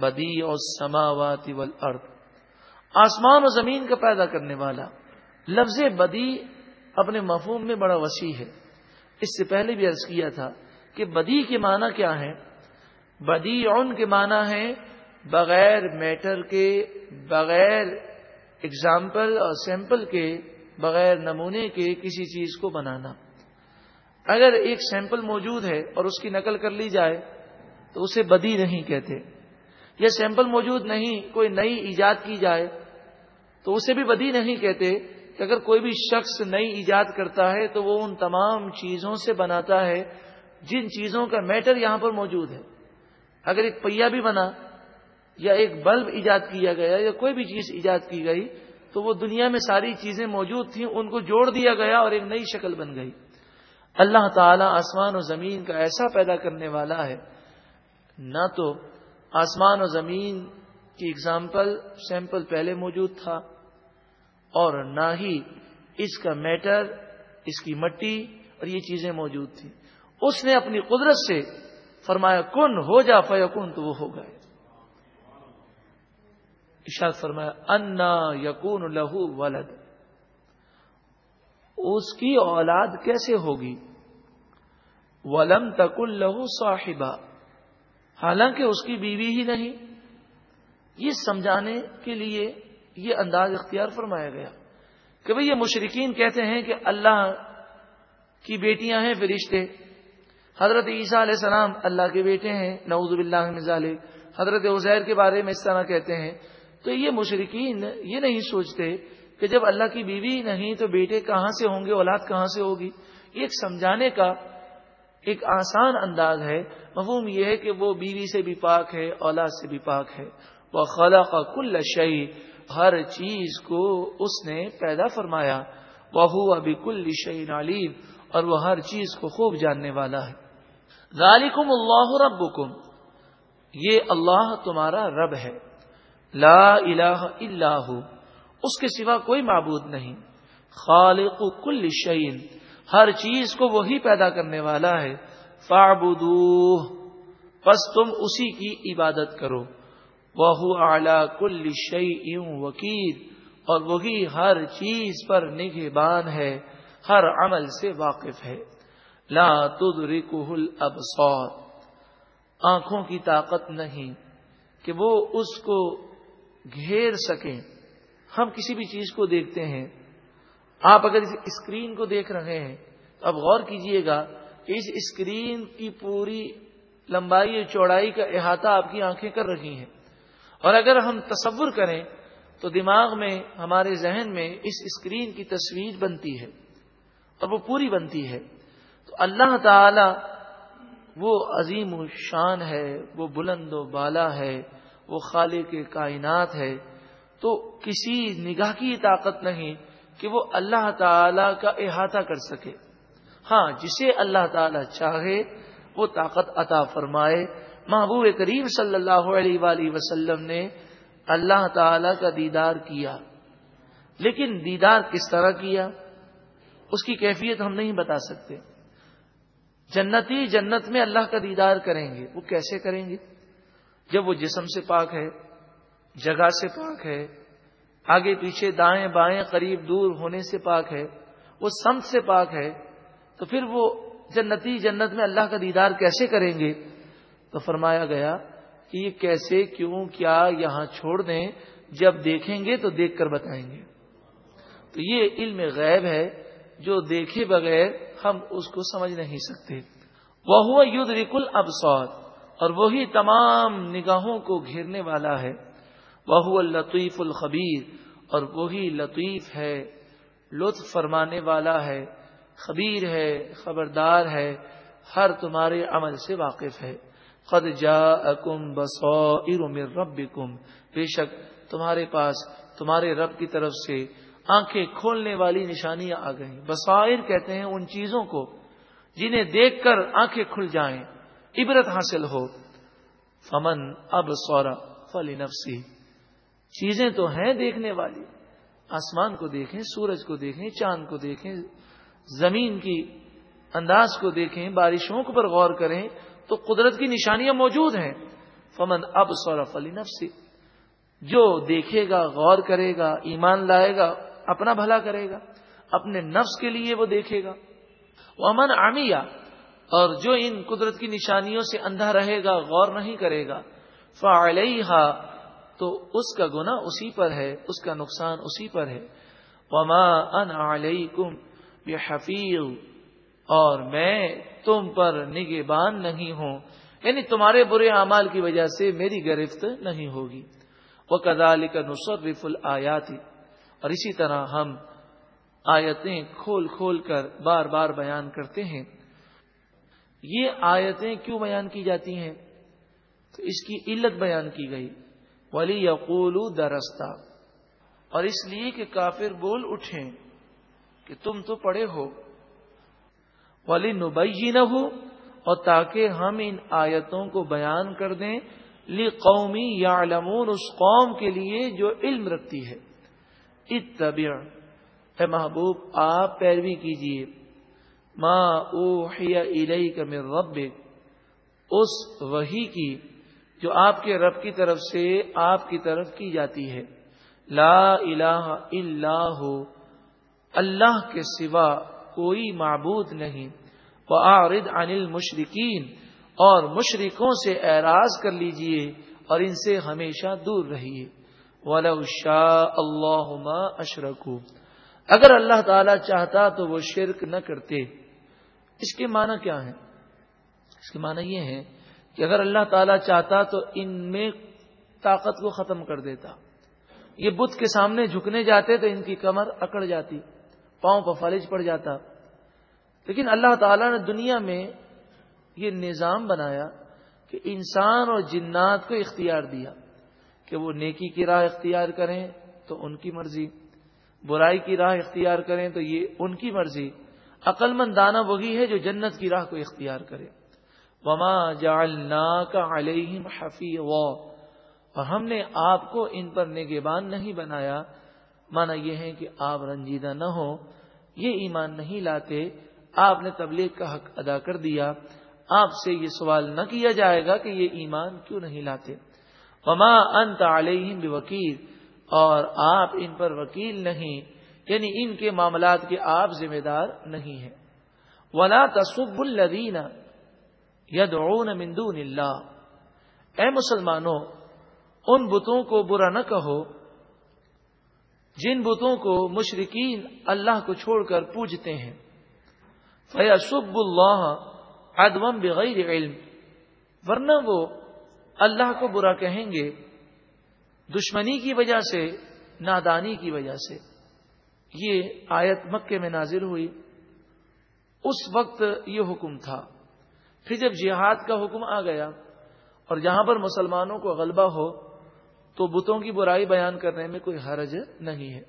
بدی اور سماواتی والارض۔ آسمان و زمین کا پیدا کرنے والا لفظ بدی اپنے مفہوم میں بڑا وسیع ہے۔ اس سے پہلے بھی عرض کیا تھا کہ بدی کے معنی کیا ہے بدی اون کے معنی ہے بغیر میٹر کے، بغیر اگزامپل اور سیمپل کے، بغیر نمونے کے کسی چیز کو بنانا۔ اگر ایک سیمپل موجود ہے اور اس کی نقل کر لی جائے تو اسے بدی نہیں کہتے۔ یا سیمپل موجود نہیں، کوئی نئی ایجاد کی جائے، تو اسے بھی بدی نہیں کہتے کہ اگر کوئی بھی شخص نئی ایجاد کرتا ہے تو وہ ان تمام چیزوں سے بناتا ہے جن چیزوں کا میٹر یہاں پر موجود ہے۔ اگر ایک پہیا بھی بنا یا ایک بلب ایجاد کیا گیا یا کوئی بھی چیز ایجاد کی گئی تو وہ دنیا میں ساری چیزیں موجود تھیں، ان کو جوڑ دیا گیا اور ایک نئی شکل بن گئی۔ اللہ تعالیٰ آسمان و زمین کا ایسا پیدا کرنے والا ہے، نہ تو آسمان و زمین کی اگزامپل سیمپل پہلے موجود تھا اور نہ ہی اس کا میٹر اس کی مٹی اور یہ چیزیں موجود تھیں۔ اس نے اپنی قدرت سے فرمایا، کن، ہو جا فیکن تو وہ ہو گئے۔ اشاد فرمایا، انا یقون لہو ولد۔ اس کی اولاد کیسے ہوگی؟ ولم تک لہو صاحبہ حالانکہ اس کی بیوی ہی نہیں۔ یہ سمجھانے کے لیے یہ انداز اختیار فرمایا گیا کہ بھئی یہ مشرقین کہتے ہیں کہ اللہ کی بیٹیاں ہیں فرشتے۔ حضرت عیسیٰ علیہ السلام اللہ کے بیٹے ہیں، نعوذ باللہ من ذالک۔ حضرت عزیر کے بارے میں اس طرح کہتے ہیں۔ تو یہ مشرقین یہ نہیں سوچتے کہ جب اللہ کی بیوی نہیں تو بیٹے کہاں سے ہوں گے، اولاد کہاں سے ہوگی؟ یہ ایک سمجھانے کا ایک آسان انداز ہے، مفہوم یہ ہے کہ وہ بیوی سے بھی پاک ہے، اولاد سے بھی پاک ہے۔ وہ خلا کا کل شعی ہر چیز کو اس نے پیدا فرمایا۔ وہ ابھی کل شعی علیم، اور وہ ہر چیز کو خوب جاننے والا ہے۔ ذالکم اللہ ربکم یہ اللہ تمہارا رب ہے۔ لا الہ الا ہو اس کے سوا کوئی معبود نہیں۔ خالق کل شعین ہر چیز کو وہی پیدا کرنے والا ہے۔ فعبدوہ پس تم اسی کی عبادت کرو۔ وہ اعلی کل شعی وکیل، اور وہی ہر چیز پر نگہبان ہے، ہر عمل سے واقف ہے۔ لا تدرکہ الابصار۔ آنکھوں کی طاقت نہیں کہ وہ اس کو گھیر سکیں۔ ہم کسی بھی چیز کو دیکھتے ہیں۔ آپ اگر اس اسکرین کو دیکھ رہے ہیں تو اب غور کیجیے گا کہ اس اسکرین کی پوری لمبائی اور چوڑائی کا احاطہ آپ کی آنکھیں کر رہی ہیں۔ اور اگر ہم تصور کریں تو دماغ میں، ہمارے ذہن میں اس اسکرین کی تصویر بنتی ہے اور وہ پوری بنتی ہے۔ تو اللہ تعالی وہ عظیم و شان ہے، وہ بلند و بالا ہے، وہ خالق کائنات ہے۔ تو کسی نگاہ کی طاقت نہیں کہ وہ اللہ تعالی کا احاطہ کر سکے۔ ہاں جسے اللہ تعالی چاہے، وہ طاقت عطا فرمائے۔ محبوب کریم صلی اللہ علیہ وآلہ وسلم نے اللہ تعالی کا دیدار کیا۔ لیکن دیدار کس طرح کیا؟ اس کی کیفیت ہم نہیں بتا سکتے۔ جنتی جنت میں اللہ کا دیدار کریں گے، وہ کیسے کریں گے؟ جب وہ جسم سے پاک ہے، جگہ سے پاک ہے آگے پیچھے دائیں بائیں قریب دور ہونے سے پاک ہے، وہ سمت سے پاک ہے۔ تو پھر وہ جنتی جنت میں اللہ کا دیدار کیسے کریں گے؟ تو فرمایا گیا کہ یہ کیسے، کیوں، کیا یہاں چھوڑ دیں؟ جب دیکھیں گے تو دیکھ کر بتائیں گے۔ تو یہ علم غیب ہے، جو دیکھے بغیر ہم اس کو سمجھ نہیں سکتے۔ وہ ہوا یدھ ریکل اور وہی تمام نگاہوں کو گھیرنے والا ہے۔ وہ لطیف الخبیر، اور وہی لطیف ہے، لطف فرمانے والا ہے، خبیر ہے، خبردار ہے، ہر تمہارے عمل سے واقف ہے۔ قد جا اکم من رب بے شک تمہارے پاس، تمہارے رب کی طرف سے آنکھیں کھولنے والی نشانیاں آ گئیں۔ بصائر کہتے ہیں ان چیزوں کو جنہیں دیکھ کر آنکھیں کھل جائیں، عبرت حاصل ہو۔ فمن اب سورا فلی نفسی چیزیں تو ہیں دیکھنے والی۔ آسمان کو دیکھیں، سورج کو دیکھیں، چاند کو دیکھیں، زمین کی انداز کو دیکھیں، بارشوں پر غور کریں تو قدرت کی نشانیاں موجود ہیں۔ فمن اب سورف علی نفسی جو دیکھے گا، غور کرے گا، ایمان لائے گا، اپنا بھلا کرے گا، اپنے نفس کے لیے وہ دیکھے گا۔ وہ امن آمیا اور جو ان قدرت کی نشانیوں سے اندھا رہے گا، غور نہیں کرے گا۔ فعلیہ تو اس کا گنا اسی پر ہے، اس کا نقصان اسی پر ہے۔ وما ان علیکم بحفیظ اور میں تم پر نگبان نہیں ہوں۔ یعنی تمہارے برے اعمال کی وجہ سے میری گرفت نہیں ہوگی۔ وہ کدال کا نصرف الآیاتی اور اسی طرح ہم آیتیں کھول کھول کر بار بار بیان کرتے ہیں۔ یہ آیتیں کیوں بیان کی جاتی ہیں؟ تو اس کی علت بیان کی گئی۔ ولی یقول درستہ اور اس لیے کہ کافر بول اٹھیں کہ تم تو پڑے ہو۔ ولی نبئی نہ ہو اور تاکہ ہم ان آیتوں کو بیان کر دیں۔ لی قومی یا اس قوم کے لیے جو علم رکھتی ہے۔ اتبع۔ اے محبوب، آپ پیروی کیجیے ماں او من رب اس وہی کی جو آپ کے رب کی طرف سے آپ کی طرف کی جاتی ہے۔ لا الہ الا ہو۔ اللہ کے سوا کوئی معبود نہیں۔ وعارض عن المشرقین اور مشرقوں سے اعراض کر لیجیے اور ان سے ہمیشہ دور رہیے۔ ولو شاء اللہ اشرکو اگر اللہ تعالی چاہتا تو وہ شرک نہ کرتے۔ اس کے معنی کیا ہے اس کے معنی یہ ہے کہ اگر اللہ تعالی چاہتا تو ان میں طاقت کو ختم کر دیتا۔ یہ بت کے سامنے جھکنے جاتے تو ان کی کمر اکڑ جاتی، پاؤں پر فلج پڑ جاتا۔ لیکن اللہ تعالیٰ نے دنیا میں یہ نظام بنایا کہ انسان اور جنات کو اختیار دیا کہ وہ نیکی کی راہ اختیار کریں تو ان کی مرضی، برائی کی راہ اختیار کریں تو یہ ان کی مرضی۔ عقل مند وہی ہے جو جنت کی راہ کو اختیار کرے۔ وما جعلنا کا علیہم حفی اور ہم نے آپ کو ان پر نگبان نہیں بنایا، مانا یہ ہے کہ آپ رنجیدہ نہ ہو یہ ایمان نہیں لاتے، آپ نے تبلیغ کا حق ادا کر دیا، آپ سے یہ سوال نہ کیا جائے گا کہ یہ ایمان کیوں نہیں لاتے۔ وما انت علیہم بوکیل اور آپ ان پر وکیل نہیں یعنی ان کے معاملات کے آپ ذمہ دار نہیں ہیں۔ ولا تصب الدین یدعون من دون اللہ۔ اے مسلمانوں، ان بتوں کو برا نہ کہو۔ جن بتوں کو مشرقین اللہ کو چھوڑ کر پوجتے ہیں۔ فیاسب اللہ ادوم بغیر علم۔ ورنہ وہ اللہ کو برا کہیں گے۔ دشمنی کی وجہ سے، نادانی کی وجہ سے۔ یہ آیت مکے میں نازل ہوئی۔ اس وقت یہ حکم تھا۔ پھر جب جہاد کا حکم آ گیا اور جہاں پر مسلمانوں کو غلبہ ہو، تو بتوں کی برائی بیان کرنے میں کوئی حرج نہیں ہے۔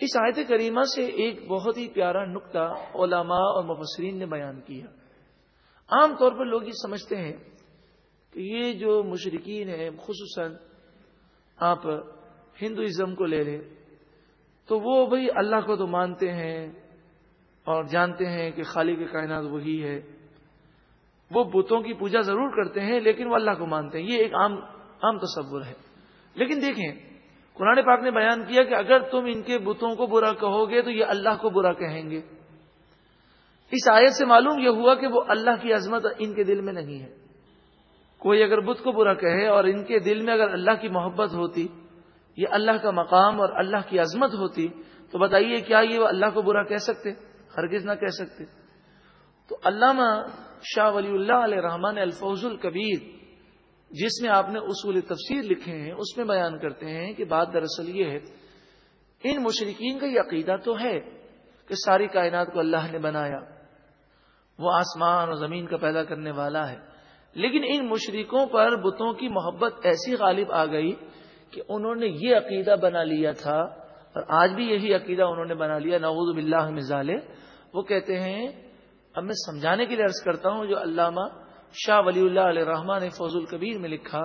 اس آیت کریمہ سے ایک بہت ہی پیارا نقطہ علماء اور مفسرین نے بیان کیا۔ عام طور پر لوگ یہ سمجھتے ہیں کہ یہ جو مشرقین ہیں، خصوصاً آپ ہندوازم کو لے لیں، تو وہ بھائی اللہ کو تو مانتے ہیں اور جانتے ہیں کہ خالی کے کائنات وہی ہے۔ وہ بتوں کی پوجا ضرور کرتے ہیں، لیکن وہ اللہ کو مانتے ہیں۔ یہ ایک عام عام تصور ہے۔ لیکن دیکھیں، قرآن پاک نے بیان کیا کہ اگر تم ان کے بتوں کو برا کہو گے تو یہ اللہ کو برا کہیں گے۔ اس آیت سے معلوم یہ ہوا کہ وہ اللہ کی عظمت ان کے دل میں نہیں ہے۔ کوئی اگر بت کو برا کہے اور ان کے دل میں اگر اللہ کی محبت ہوتی، یہ اللہ کا مقام اور اللہ کی عظمت ہوتی، تو بتائیے کیا یہ وہ اللہ کو برا کہہ سکتے؟ ہرگز نہ کہہ سکتے۔ تو علامہ شاہ ولی اللہ علیہ رحمان الفوز القبیر جس میں آپ نے اصول تفسیر لکھے ہیں، اس میں بیان کرتے ہیں کہ بات دراصل یہ ہے، ان مشرقین کا یہ عقیدہ تو ہے کہ ساری کائنات کو اللہ نے بنایا، وہ آسمان اور زمین کا پیدا کرنے والا ہے۔ لیکن ان مشرقوں پر بتوں کی محبت ایسی غالب آ گئی کہ انہوں نے یہ عقیدہ بنا لیا تھا، اور آج بھی یہی عقیدہ انہوں نے بنا لیا، نعوذ باللہ مزالے وہ کہتے ہیں اب میں سمجھانے کے لیے عرض کرتا ہوں جو علامہ شاہ ولی اللہ علیہ رحمان نے فوز القبیر میں لکھا،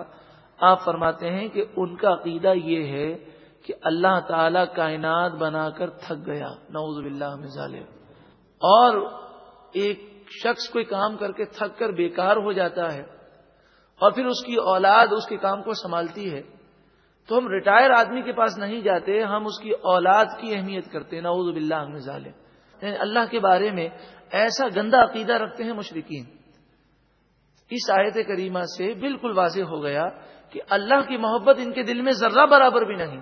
آپ فرماتے ہیں کہ ان کا عقیدہ یہ ہے کہ اللہ تعالی کائنات بنا کر تھک گیا، نعوذ باللہ میں ظالم اور ایک شخص کوئی کام کر کے تھک کر بیکار ہو جاتا ہے اور پھر اس کی اولاد اس کے کام کو سنبھالتی ہے، تو ہم ریٹائر آدمی کے پاس نہیں جاتے، ہم اس کی اولاد کی اہمیت کرتے، نعوذ باللہ ہم ظالم یعنی اللہ کے بارے میں ایسا گندا عقیدہ رکھتے ہیں مشرقین اس آیت کریمہ سے بالکل واضح ہو گیا کہ اللہ کی محبت ان کے دل میں ذرہ برابر بھی نہیں۔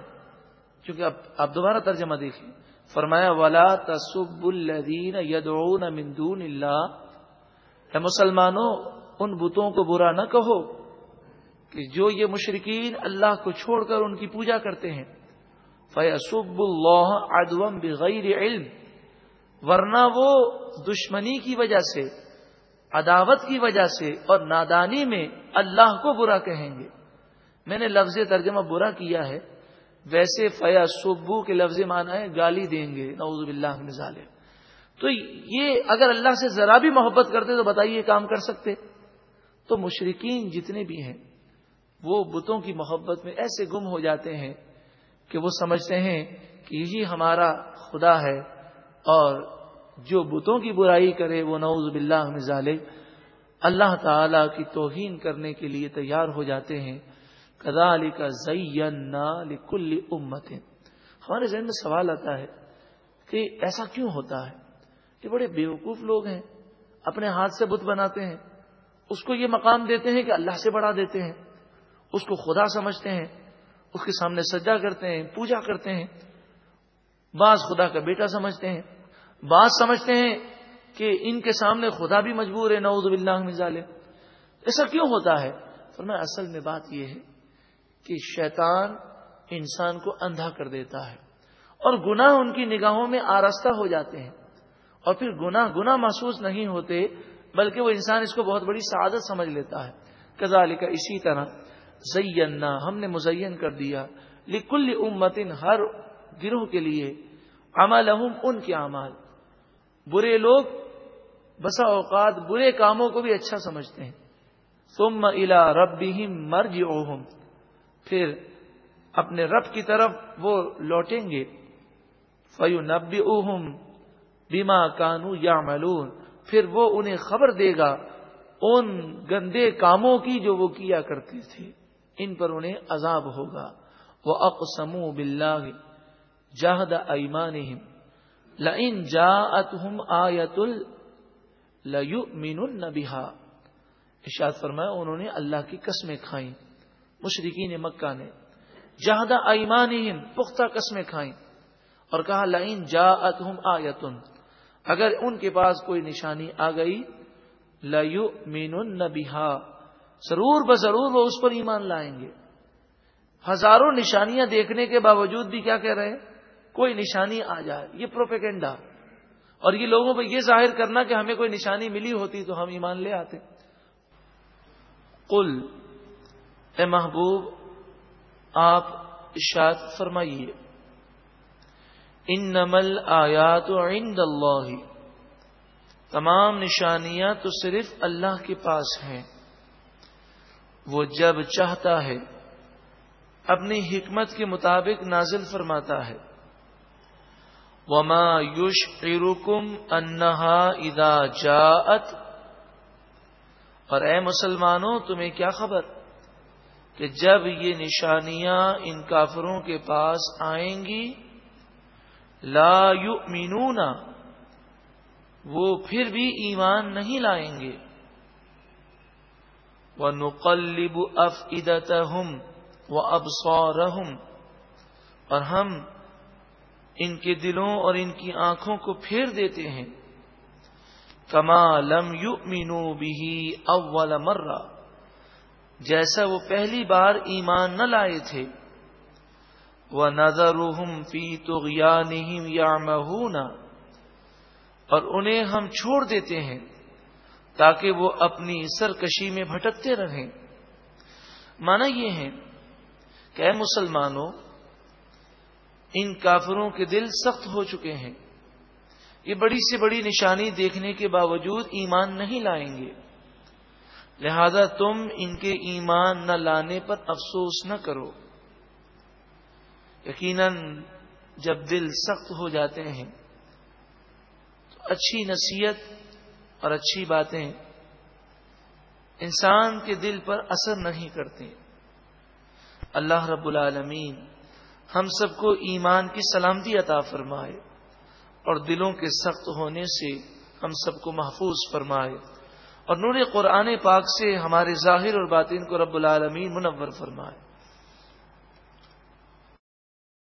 کیونکہ اب آپ دوبارہ ترجمہ دیکھیں۔ فرمایا، ولا تصب الدین یدعون من دون اللہ اے مسلمانوں، ان بتوں کو برا نہ کہو کہ جو یہ مشرقین اللہ کو چھوڑ کر ان کی پوجا کرتے ہیں۔ فیصب اللہ ادوم بغیر علم۔ ورنہ وہ دشمنی کی وجہ سے، عداوت کی وجہ سے اور نادانی میں اللہ کو برا کہیں گے۔ میں نے لفظ ترجمہ برا کیا ہے۔ ویسے فیا سبو کے لفظ مانا ہے گالی دیں گے۔ نعوذ باللہ نظال تو یہ اگر اللہ سے ذرا بھی محبت کرتے تو بتائیے کام کر سکتے۔ تو مشرقین جتنے بھی ہیں، وہ بتوں کی محبت میں ایسے گم ہو جاتے ہیں کہ وہ سمجھتے ہیں کہ یہی ہمارا خدا ہے۔ اور جو بتوں کی برائی کرے، وہ نعوذ باللہ نظال اللہ تعالی کی توہین کرنے کے لیے تیار ہو جاتے ہیں۔ کدا علی کا کل امت۔ ہمارے ذہن میں سوال آتا ہے کہ ایسا کیوں ہوتا ہے؟ کہ بڑے بیوقوف لوگ ہیں، اپنے ہاتھ سے بت بناتے ہیں، اس کو یہ مقام دیتے ہیں کہ اللہ سے بڑھا دیتے ہیں، اس کو خدا سمجھتے ہیں، اس کے سامنے سجا کرتے ہیں، پوجا کرتے ہیں۔ بعض خدا کا بیٹا سمجھتے ہیں بعض سمجھتے ہیں کہ ان کے سامنے خدا بھی مجبور ہے، نعوذ باللہ من ظالم ایسا کیوں ہوتا ہے؟ فرمایا، اصل میں بات یہ ہے کہ شیطان انسان کو اندھا کر دیتا ہے اور گناہ ان کی نگاہوں میں آرستہ ہو جاتے ہیں۔ اور پھر گناہ گناہ محسوس نہیں ہوتے، بلکہ وہ انسان اس کو بہت بڑی سعادت سمجھ لیتا ہے۔ کزال کا اسی طرح زینا، ہم نے مزین کر دیا۔ لکل امتن، ہر گروہ کے لیے عمل ان کے اعمال۔ برے لوگ بسا اوقات برے کاموں کو بھی اچھا سمجھتے ہیں۔ تم الا رب مرج اوہم پھر اپنے رب کی طرف وہ لوٹیں گے۔ فیو نب اوہم بیما کانو یا ملون پھر وہ انہیں خبر دے گا ان گندے کاموں کی جو وہ کیا کرتے تھے۔ ان پر انہیں عذاب ہوگا۔ وہ اقسمو بلّہ جاہد ایمان لئن جا اتم آیت الین البیحا اشاد فرمایا، انہوں نے اللہ کی قسمیں کھائیں مشرقین مکہ نے جہد ایمان پختہ قسمیں کھائیں۔ اور کہا لائن جا اتم آیتن اگر ان کے پاس کوئی نشانی آ گئی لو مین ضرور بضرور وہ اس پر ایمان لائیں گے۔ ہزاروں نشانیاں دیکھنے کے باوجود بھی کیا کہہ رہے ہیں؟ کوئی نشانی آ جائے، یہ پروپیگنڈا۔ اور یہ لوگوں پہ یہ ظاہر کرنا کہ ہمیں کوئی نشانی ملی ہوتی تو ہم ایمان لے آتے۔ قل، اے محبوب، آپ اشاد فرمائیے ان نمل آیات عند اللہ۔ تمام نشانیاں تو صرف اللہ کے پاس ہیں۔ وہ جب چاہتا ہے، اپنی حکمت کے مطابق نازل فرماتا ہے۔ وما یوش ارکم انہا ادا جاءت اور اے مسلمانوں، تمہیں کیا خبر؟ کہ جب یہ نشانیاں ان کافروں کے پاس آئیں گی، لا یؤمنون، وہ پھر بھی ایمان نہیں لائیں گے۔ وہ نقلب اف ادت ہم اور ہم ان کے دلوں اور ان کی آنکھوں کو پھیر دیتے ہیں۔ کما لم یو مینو بھی اول مرہ۔ جیسا وہ پہلی بار ایمان نہ لائے تھے۔ وہ نظر فی تو یا اور انہیں ہم چھوڑ دیتے ہیں تاکہ وہ اپنی سرکشی میں بھٹکتے رہیں۔ مانا یہ ہے کہ اے مسلمانوں ان کافروں کے دل سخت ہو چکے ہیں۔ یہ بڑی سے بڑی نشانی دیکھنے کے باوجود ایمان نہیں لائیں گے۔ لہذا تم ان کے ایمان نہ لانے پر افسوس نہ کرو۔ یقیناً جب دل سخت ہو جاتے ہیں، تو اچھی نصیحت اور اچھی باتیں انسان کے دل پر اثر نہیں کرتے اللہ رب العالمین ہم سب کو ایمان کی سلامتی عطا فرمائے اور دلوں کے سخت ہونے سے ہم سب کو محفوظ فرمائے اور نور قرآن پاک سے ہمارے ظاہر اور باطن کو رب العالمین منور فرمائے۔